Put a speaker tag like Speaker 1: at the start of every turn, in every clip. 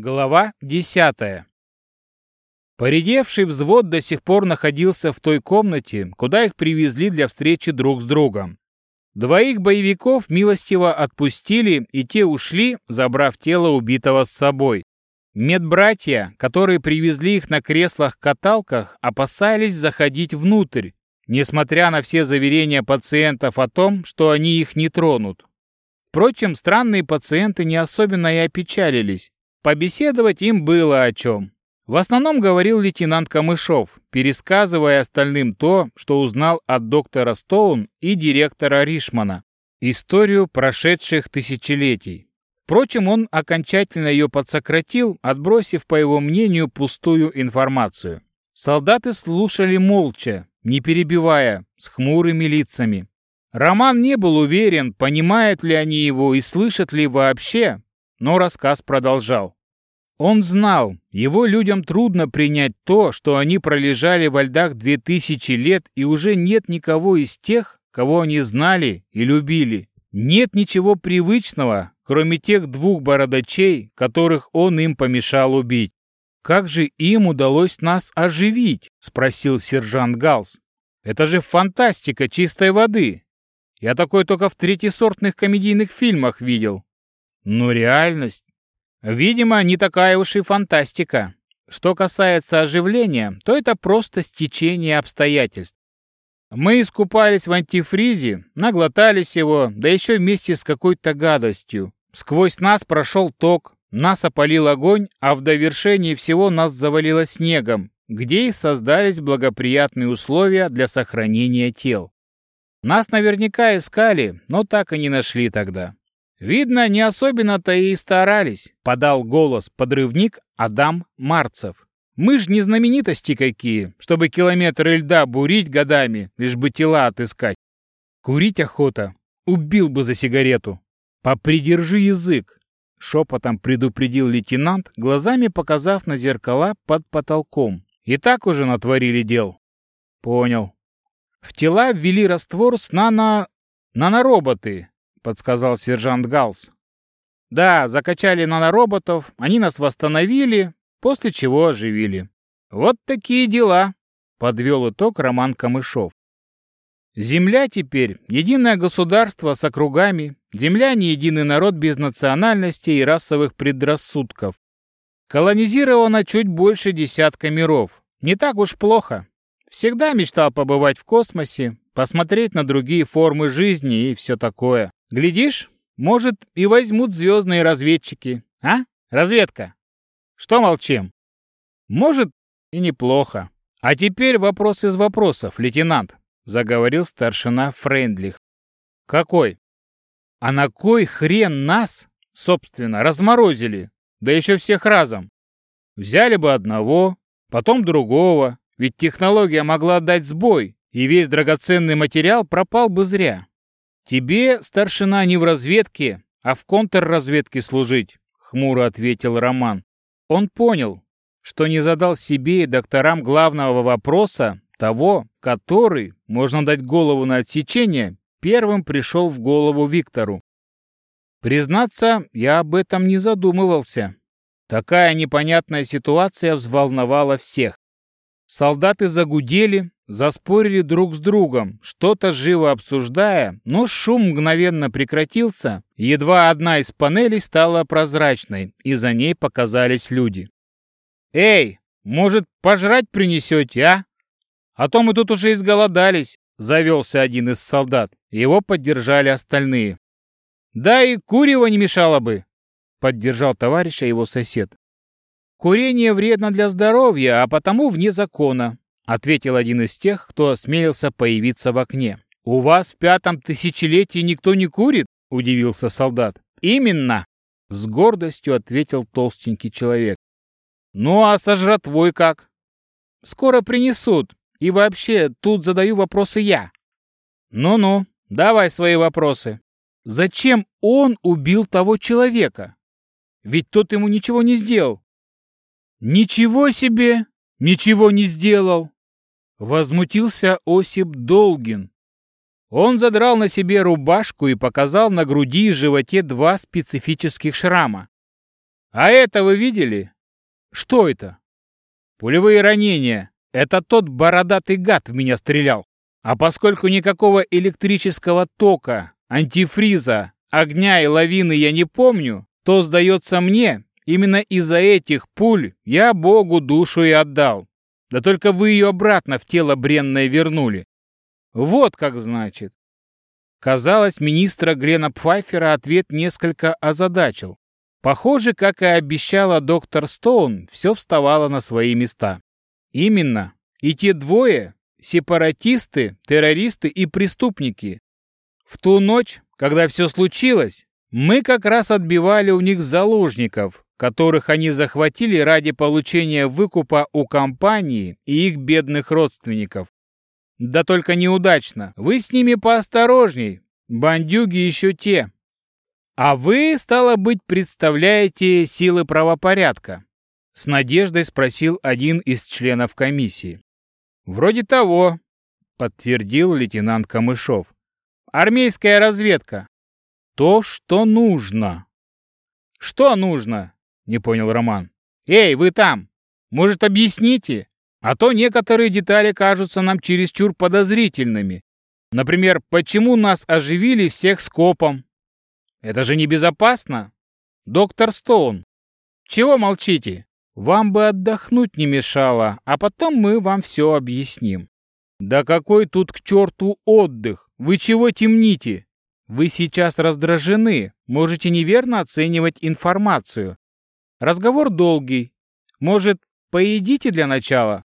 Speaker 1: Глава десятая. Поредевший взвод до сих пор находился в той комнате, куда их привезли для встречи друг с другом. Двоих боевиков милостиво отпустили, и те ушли, забрав тело убитого с собой. Медбратья, которые привезли их на креслах-каталках, опасались заходить внутрь, несмотря на все заверения пациентов о том, что они их не тронут. Впрочем, странные пациенты не особенно и опечалились. Побеседовать им было о чем. В основном говорил лейтенант Камышов, пересказывая остальным то, что узнал от доктора Стоун и директора Ришмана. Историю прошедших тысячелетий. Впрочем, он окончательно ее подсократил, отбросив, по его мнению, пустую информацию. Солдаты слушали молча, не перебивая, с хмурыми лицами. Роман не был уверен, понимают ли они его и слышат ли вообще, но рассказ продолжал. Он знал, его людям трудно принять то, что они пролежали во льдах две тысячи лет, и уже нет никого из тех, кого они знали и любили. Нет ничего привычного, кроме тех двух бородачей, которых он им помешал убить. «Как же им удалось нас оживить?» — спросил сержант Галс. «Это же фантастика чистой воды. Я такое только в третьесортных комедийных фильмах видел». Но реальность Видимо, не такая уж и фантастика. Что касается оживления, то это просто стечение обстоятельств. Мы искупались в антифризе, наглотались его, да еще вместе с какой-то гадостью. Сквозь нас прошел ток, нас опалил огонь, а в довершении всего нас завалило снегом, где и создались благоприятные условия для сохранения тел. Нас наверняка искали, но так и не нашли тогда. «Видно, не особенно-то и старались», — подал голос подрывник Адам Марцев. «Мы ж не знаменитости какие, чтобы километры льда бурить годами, лишь бы тела отыскать. Курить охота. Убил бы за сигарету. Попридержи язык», — шепотом предупредил лейтенант, глазами показав на зеркала под потолком. «И так уже натворили дел». «Понял». В тела ввели раствор с нано... нанороботы, — подсказал сержант Галс. «Да, закачали нанороботов, они нас восстановили, после чего оживили. Вот такие дела», — подвел итог Роман Камышов. «Земля теперь — единое государство с округами, земляне — единый народ без национальности и расовых предрассудков. Колонизировано чуть больше десятка миров. Не так уж плохо. Всегда мечтал побывать в космосе, посмотреть на другие формы жизни и все такое. Глядишь, может, и возьмут звездные разведчики. А? Разведка. Что молчим? Может, и неплохо. А теперь вопрос из вопросов, лейтенант, заговорил старшина Френдлих. Какой? А на кой хрен нас, собственно, разморозили? Да еще всех разом. Взяли бы одного, потом другого, ведь технология могла дать сбой, и весь драгоценный материал пропал бы зря. «Тебе, старшина, не в разведке, а в контрразведке служить», — хмуро ответил Роман. Он понял, что не задал себе и докторам главного вопроса, того, который, можно дать голову на отсечение, первым пришел в голову Виктору. Признаться, я об этом не задумывался. Такая непонятная ситуация взволновала всех. Солдаты загудели, заспорили друг с другом, что-то живо обсуждая, но шум мгновенно прекратился, едва одна из панелей стала прозрачной, и за ней показались люди. «Эй, может, пожрать принесете, а? А то мы тут уже изголодались», — завелся один из солдат. Его поддержали остальные. «Да и курева не мешало бы», — поддержал товарища его сосед. «Курение вредно для здоровья, а потому вне закона», ответил один из тех, кто осмелился появиться в окне. «У вас в пятом тысячелетии никто не курит?» – удивился солдат. «Именно!» – с гордостью ответил толстенький человек. «Ну а со жратвой как?» «Скоро принесут. И вообще, тут задаю вопросы я». «Ну-ну, давай свои вопросы. Зачем он убил того человека? Ведь тот ему ничего не сделал. «Ничего себе! Ничего не сделал!» Возмутился Осип Долгин. Он задрал на себе рубашку и показал на груди и животе два специфических шрама. А это вы видели? Что это? Пулевые ранения. Это тот бородатый гад в меня стрелял. А поскольку никакого электрического тока, антифриза, огня и лавины я не помню, то, сдается мне, именно из-за этих пуль я Богу душу и отдал. Да только вы ее обратно в тело бренное вернули. Вот как значит. Казалось, министра Грена Пфайфера ответ несколько озадачил. Похоже, как и обещала доктор Стоун, все вставало на свои места. Именно. И те двое – сепаратисты, террористы и преступники. В ту ночь, когда все случилось, мы как раз отбивали у них заложников, которых они захватили ради получения выкупа у компании и их бедных родственников. Да только неудачно. Вы с ними поосторожней. Бандюги еще те. А вы, стало быть, представляете силы правопорядка? С надеждой спросил один из членов комиссии. Вроде того, подтвердил лейтенант Камышов. Армейская разведка. То, что нужно. Что нужно? Не понял Роман. Эй, вы там! Может, объясните? А то некоторые детали кажутся нам чересчур подозрительными. Например, почему нас оживили всех скопом? Это же небезопасно. Доктор Стоун, чего молчите? Вам бы отдохнуть не мешало, а потом мы вам все объясним. Да какой тут к черту отдых? Вы чего темните? Вы сейчас раздражены, можете неверно оценивать информацию. Разговор долгий. Может, поедите для начала?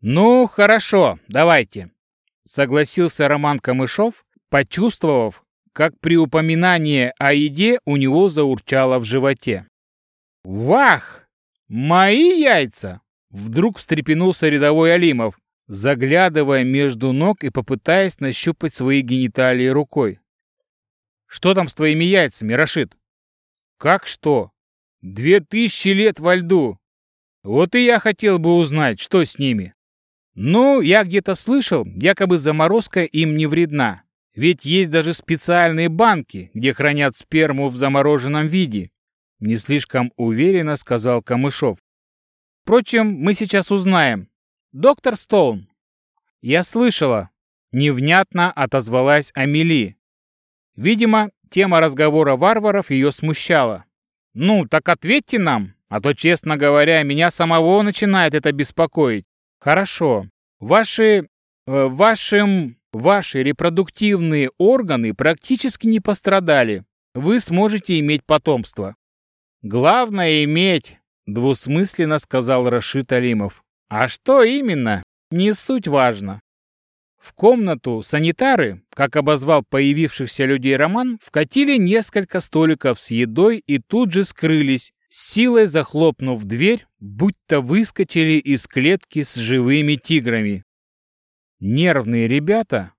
Speaker 1: «Ну, хорошо, давайте», — согласился Роман Камышов, почувствовав, как при упоминании о еде у него заурчало в животе. «Вах! Мои яйца!» Вдруг встрепенулся рядовой Алимов, заглядывая между ног и попытаясь нащупать свои гениталии рукой. «Что там с твоими яйцами, Рашид?» «Как что? Две тысячи лет во льду! Вот и я хотел бы узнать, что с ними!» Ну, я где-то слышал, якобы заморозка им не вредна. Ведь есть даже специальные банки, где хранят сперму в замороженном виде. Не слишком уверенно сказал Камышов. Впрочем, мы сейчас узнаем. Доктор Стоун. Я слышала. Невнятно отозвалась Амели. Видимо, тема разговора варваров ее смущала. Ну, так ответьте нам, а то, честно говоря, меня самого начинает это беспокоить. Хорошо. Ваши... Э, вашим... Ваши репродуктивные органы практически не пострадали. Вы сможете иметь потомство. Главное иметь, двусмысленно сказал Рашид Алимов. А что именно? Не суть важно. В комнату санитары, как обозвал появившихся людей Роман, вкатили несколько столиков с едой и тут же скрылись, силой захлопнув дверь, будто выскочили из клетки с живыми тиграми. Нервные ребята,